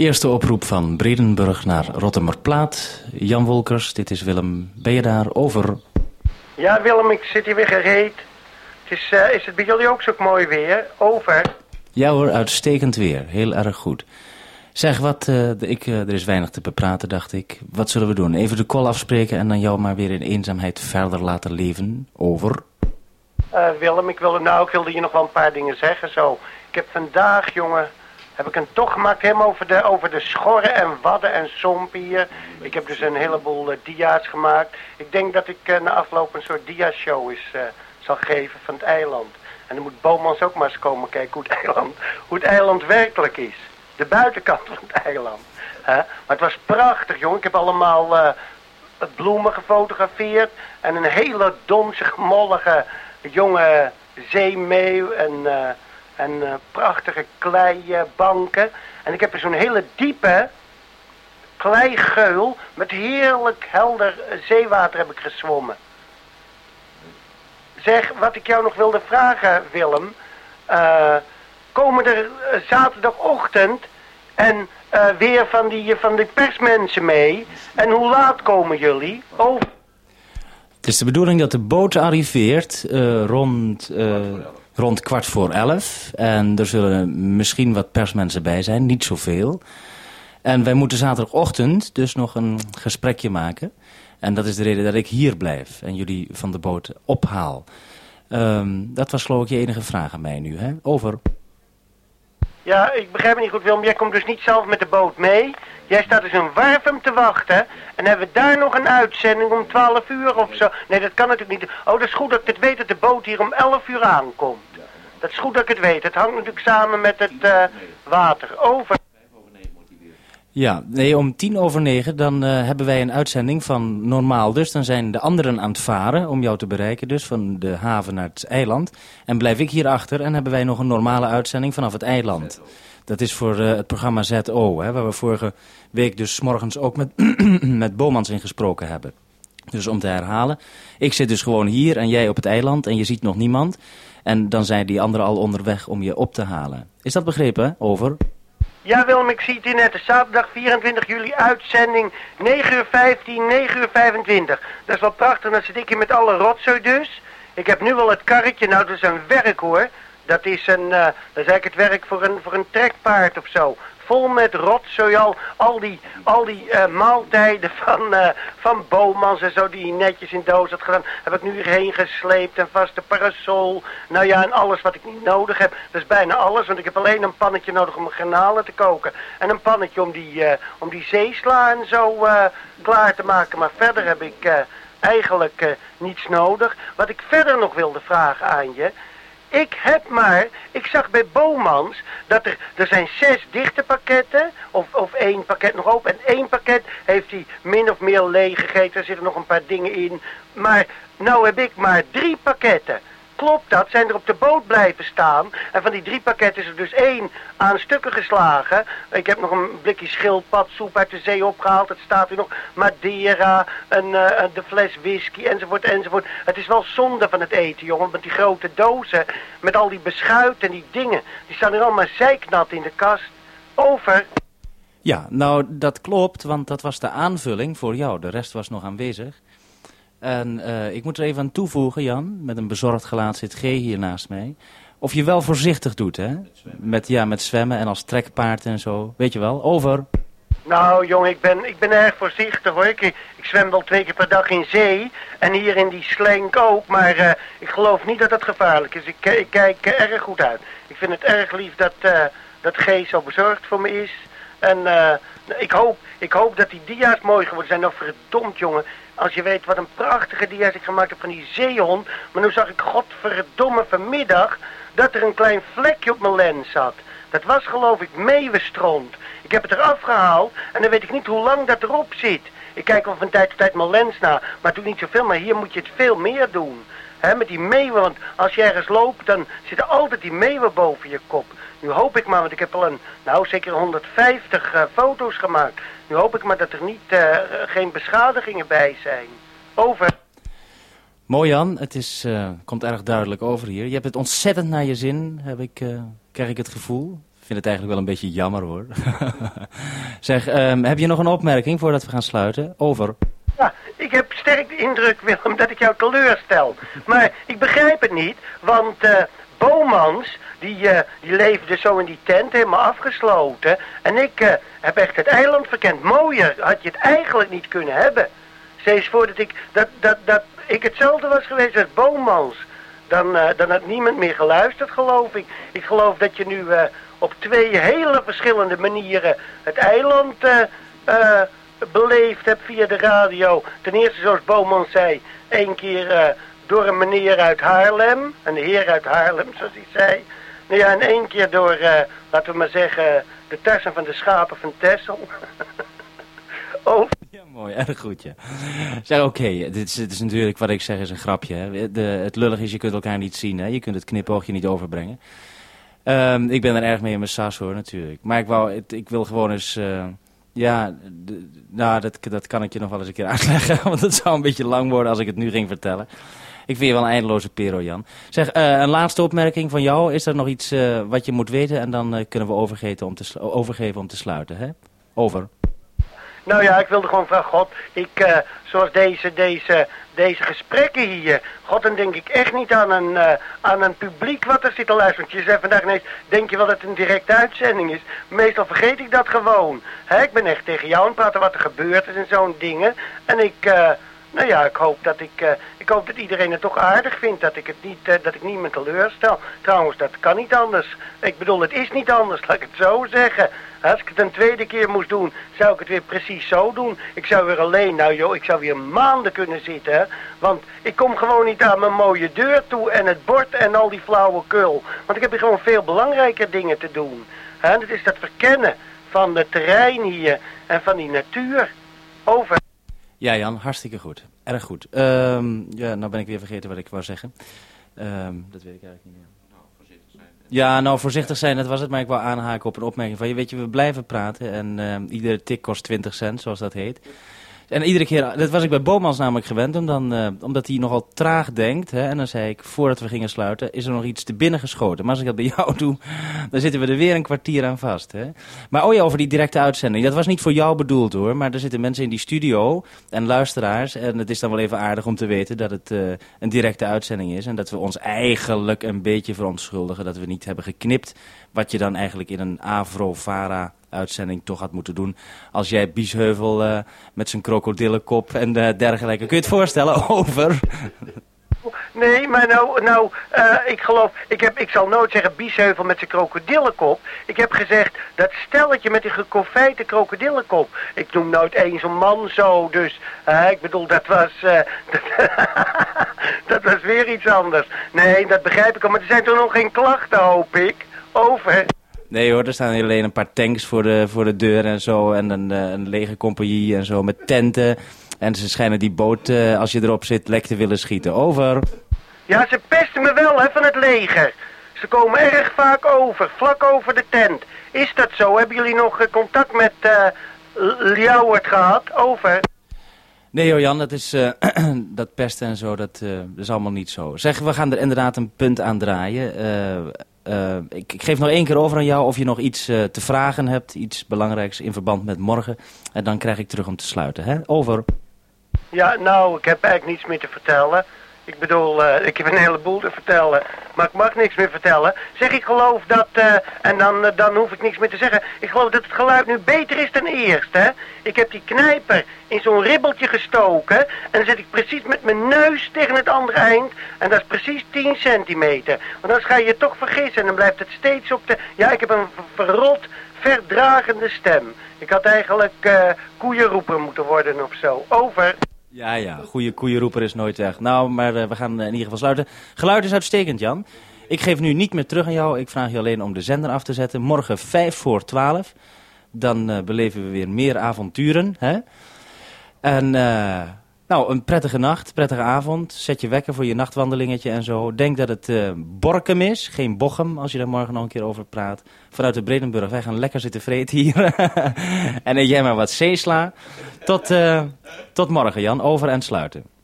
Eerste oproep van Bredenburg naar Rottemerplaat. Jan Wolkers, dit is Willem. Ben je daar over? Ja, Willem, ik zit hier weer gereed. Het is, eh, is het bij jullie ook zo mooi weer? Over. Ja hoor, uitstekend weer. Heel erg goed. Zeg, wat, eh, ik, eh, er is weinig te bepraten, dacht ik. Wat zullen we doen? Even de call afspreken en dan jou maar weer in eenzaamheid verder laten leven? Over. Willem, ik wilde, nou, ik wilde je nog wel een paar dingen zeggen. Zo, ik heb vandaag, jongen, heb ik een tocht gemaakt helemaal over de, over de schorren en wadden en hier. Ik heb dus een heleboel uh, dia's gemaakt. Ik denk dat ik uh, na afloop een soort dia-show is, uh, zal geven van het eiland. En dan moet Bomans ook maar eens komen kijken hoe het eiland, hoe het eiland werkelijk is. De buitenkant van het eiland. Maar het was prachtig, jongen. Ik heb allemaal bloemen gefotografeerd. En een hele donzige, mollige jonge zeemeeuw en en uh, prachtige kleibanken. En ik heb er zo'n hele diepe kleigeul met heerlijk helder zeewater heb ik gezwommen. Zeg, wat ik jou nog wilde vragen, Willem. Uh, komen er uh, zaterdagochtend en uh, weer van die, van die persmensen mee? En hoe laat komen jullie? Oh. Het is de bedoeling dat de boot arriveert rond rond kwart voor elf. En er zullen misschien wat persmensen bij zijn, niet zoveel. En wij moeten zaterdagochtend dus nog een gesprekje maken. En dat is de reden dat ik hier blijf en jullie van de boot ophaal. Um, dat was geloof ik je enige vraag aan mij nu, hè? Over. Ja, ik begrijp het niet goed, Willem. Jij komt dus niet zelf met de boot mee. Jij staat dus een Warfum te wachten. En hebben we daar nog een uitzending om 12 uur of zo. Nee, dat kan natuurlijk niet. Oh, dat is goed dat ik het weet dat de boot hier om 11 uur aankomt. Dat is goed dat ik het weet. Het hangt natuurlijk samen met het uh, water. Over. Ja, nee, om tien over negen dan uh, hebben wij een uitzending van normaal. Dus dan zijn de anderen aan het varen om jou te bereiken. Dus van de haven naar het eiland. En blijf ik hier achter en hebben wij nog een normale uitzending vanaf het eiland. Dat is voor uh, het programma ZO, hè, waar we vorige week dus morgens ook met, met Bomans in gesproken hebben. Dus om te herhalen, ik zit dus gewoon hier en jij op het eiland en je ziet nog niemand. En dan zijn die anderen al onderweg om je op te halen. Is dat begrepen? Over. Ja Willem, ik zie het hier net. Zaterdag 24 juli uitzending 9 uur 15, 9 uur 25. Dat is wel prachtig, dan zit ik hier met alle rotzooi dus. Ik heb nu wel het karretje, nou dat is een werk hoor. Dat is, een, uh, dat is eigenlijk het werk voor een, voor een trekpaard of zo vol met rotzooi, al, al die, al die uh, maaltijden van, uh, van Bomans en zo die hij netjes in doos had gedaan, heb ik nu hierheen gesleept en vaste parasol. Nou ja, en alles wat ik niet nodig heb, dat is bijna alles, want ik heb alleen een pannetje nodig om granalen te koken. En een pannetje om die, uh, om die zeesla en zo klaar te maken. Maar verder heb ik eigenlijk niets nodig. Wat ik verder nog wilde vragen aan je, ik heb maar, ik zag bij Bomans dat er, er zijn zes dichte pakketten, of, of één pakket nog open. En één pakket heeft hij min of meer leeg gegeten, er zitten nog een paar dingen in. Maar nou heb ik maar drie pakketten klopt dat, zijn er op de boot blijven staan. En van die drie pakketten is er dus één aan stukken geslagen. Ik heb nog een blikje schildpadsoep uit de zee opgehaald. Het staat hier nog Madeira, een, uh, de fles whisky enzovoort enzovoort. Het is wel zonde van het eten, jongen. Want die grote dozen met al die beschuit en die dingen... die staan er allemaal zeiknat in de kast. Over. Ja, nou dat klopt, want dat was de aanvulling voor jou. De rest was nog aanwezig. En uh, ik moet er even aan toevoegen, Jan, met een bezorgd gelaat zit G hier naast mij. Of je wel voorzichtig doet, hè? Met, ja, met zwemmen en als trekpaard en zo. Weet je wel, over. Nou, jongen, ik ben, ik ben erg voorzichtig, hoor. Ik, ik zwem wel twee keer per dag in zee. En hier in die slenk ook. Maar uh, ik geloof niet dat het gevaarlijk is. Ik, ik kijk uh, erg goed uit. Ik vind het erg lief dat, uh, dat G zo bezorgd voor me is. En ik, hoop, ik hoop dat die dia's mooi geworden zijn. Nou, verdomd, jongen. Als je weet wat een prachtige dia's ik gemaakt heb van die zeehond. Maar nu zag ik godverdomme vanmiddag dat er een klein vlekje op mijn lens zat. Dat was geloof ik meeuwenstront. Ik heb het eraf gehaald en dan weet ik niet hoe lang dat erop zit. Ik kijk al van tijd tot tijd mijn lens na, maar doe niet zoveel. Maar hier moet je het veel meer doen. He, met die meeuwen, want als je ergens loopt, dan zitten altijd die meeuwen boven je kop. Nu hoop ik maar, want ik heb al een, nou zeker 150 uh, foto's gemaakt. Nu hoop ik maar dat er niet, uh, geen beschadigingen bij zijn. Over. Mooi Jan, het is, uh, komt erg duidelijk over hier. Je hebt het ontzettend naar je zin, heb ik, krijg ik het gevoel. Vind het eigenlijk wel een beetje jammer hoor. zeg, um, heb je nog een opmerking voordat we gaan sluiten? Over. Ja, ik heb sterk de indruk, Willem, dat ik jou teleurstel. Maar ik begrijp het niet, want uh, Bomans, die, uh, die leefde zo in die tent, helemaal afgesloten. En ik uh, heb echt het eiland verkend. Mooier had je het eigenlijk niet kunnen hebben. Steeds voordat ik, dat, dat, dat ik hetzelfde was geweest als Bomans. Dan, dan had niemand meer geluisterd, geloof ik. Ik geloof dat je nu op twee hele verschillende manieren het eiland beleefd hebt via de radio. Ten eerste, zoals Bomans zei, één keer door een meneer uit Haarlem. Een heer uit Haarlem, zoals hij zei. Nou ja, en één keer door, laten we maar zeggen, de tassen van de schapen van Tessel. oh. Ja, mooi, erg goed, ja. Zeg, oké, dit, is, dit is natuurlijk, wat ik zeg, is een grapje. De, het lullig is, je kunt elkaar niet zien, hè. Je kunt het knipoogje niet overbrengen. Um, ik ben er erg mee in mijn sas, hoor, natuurlijk. Maar ik, wou, ik wil gewoon eens... Uh, ja, nou, dat, dat kan ik je nog wel eens een keer uitleggen. Want het zou een beetje lang worden als ik het nu ging vertellen. Ik vind je wel een eindeloze pero, Jan. Zeg, uh, een laatste opmerking van jou. Is er nog iets uh, wat je moet weten? En dan kunnen we overgeven om, te overgeven om te sluiten, hè? Over. Nou ja, ik wilde gewoon vragen, God, ik, zoals deze, deze, deze gesprekken hier, God, dan denk ik echt niet aan een, aan een publiek wat er zit te luisteren. Want je zei vandaag ineens, denk je wel dat het een directe uitzending is? Meestal vergeet ik dat gewoon. Ik ben echt tegen jou aan het praten wat er gebeurd is en zo'n dingen. En ik... Nou ja, ik hoop dat ik, uh, ik hoop dat iedereen het toch aardig vindt. Dat ik het niet, uh, dat ik niemand teleurstel. Trouwens, dat kan niet anders. Ik bedoel, het is niet anders, laat ik het zo zeggen. Als ik het een tweede keer moest doen, zou ik het weer precies zo doen. Ik zou weer alleen, nou joh, ik zou weer maanden kunnen zitten. Hè? Want ik kom gewoon niet aan mijn mooie deur toe en het bord en al die flauwe kul. Want ik heb hier gewoon veel belangrijker dingen te doen. Hè? Dat is dat verkennen van het terrein hier en van die natuur. Over. Ja, Jan, hartstikke goed. Erg goed. Um, ja, nou ben ik weer vergeten wat ik wou zeggen. Um, dat weet ik eigenlijk niet meer. Nou, voorzichtig zijn. Ja, nou, voorzichtig zijn, dat was het. Maar ik wou aanhaken op een opmerking van je. Weet je, we blijven praten en um, iedere tik kost 20 cent, zoals dat heet. En iedere keer, dat was ik bij Bomans namelijk gewend, om dan, uh, omdat hij nogal traag denkt. Hè, en dan zei ik, voordat we gingen sluiten, is er nog iets te binnen geschoten. Maar als ik dat bij jou doe, dan zitten we er weer een kwartier aan vast. Hè. Maar oh ja, over die directe uitzending. Dat was niet voor jou bedoeld hoor, maar er zitten mensen in die studio en luisteraars. En het is dan wel even aardig om te weten dat het uh, een directe uitzending is. En dat we ons eigenlijk een beetje verontschuldigen dat we niet hebben geknipt. Wat je dan eigenlijk in een Avro-Vara uitzending toch had moeten doen. Als jij Biesheuvel uh, met zijn krokodillenkop en uh, dergelijke. Kun je het voorstellen over? Nee, maar nou, nou uh, ik geloof, ik, heb, ik zal nooit zeggen Biesheuvel met zijn krokodillenkop. Ik heb gezegd dat stelletje met die geconfijte krokodillenkop. Ik noem nooit eens een man zo, dus ik bedoel, dat was, dat, dat, was weer iets anders. Nee, dat begrijp ik al, maar er zijn toch nog geen klachten, hoop ik. Over. Nee hoor, er staan alleen een paar tanks voor de, voor de deur en zo. En een, eh, een lege compagnie en zo met tenten. En ze schijnen die boot, uh, als je erop zit, lek te willen schieten. Over. Ja, ze pesten me wel, hè, van het leger. Ze komen erg vaak over, vlak over de tent. Is dat zo? Hebben jullie nog uh, contact met uh, Ljouwert gehad? Over. Nee Johan, dat, is, uh, dat pesten en zo, dat, uh, is allemaal niet zo. Zeg, we gaan er inderdaad een punt aan draaien. Uh, uh, ik, geef nog één keer over aan jou of je nog iets uh, te vragen hebt. Iets belangrijks in verband met morgen. En dan krijg ik terug om te sluiten. Hè? Over. Ja, nou, ik heb eigenlijk niets meer te vertellen. Ik bedoel, uh, ik heb een heleboel te vertellen, maar ik mag niks meer vertellen. Zeg, ik geloof dat, uh, en dan, uh, dan hoef ik niks meer te zeggen. Ik geloof dat het geluid nu beter is dan eerst, hè. Ik heb die knijper in zo'n ribbeltje gestoken. En dan zet ik precies met mijn neus tegen het andere eind. En dat is precies 10 centimeter. Want anders ga je je toch vergissen en dan blijft het steeds op de... Ja, ik heb een verrot, verdragende stem. Ik had eigenlijk koeienroeper moeten worden of zo. Over... Ja, ja. Goede koeienroeper is nooit weg. Nou, maar uh, we gaan in ieder geval sluiten. Geluid is uitstekend, Jan. Ik geef nu niet meer terug aan jou. Ik vraag je alleen om de zender af te zetten. Morgen 5 voor 12. Dan uh, beleven we weer meer avonturen. Hè? En uh, nou, een prettige nacht, prettige avond. Zet je wekker voor je nachtwandelingetje en zo. Denk dat het uh, Borkum is, geen Bochum, als je daar morgen nog een keer over praat. Vanuit de Bredenburg. Wij gaan lekker zitten vreten hier. en eet jij maar wat zeesla. Tot, uh, tot morgen, Jan. Over en sluiten.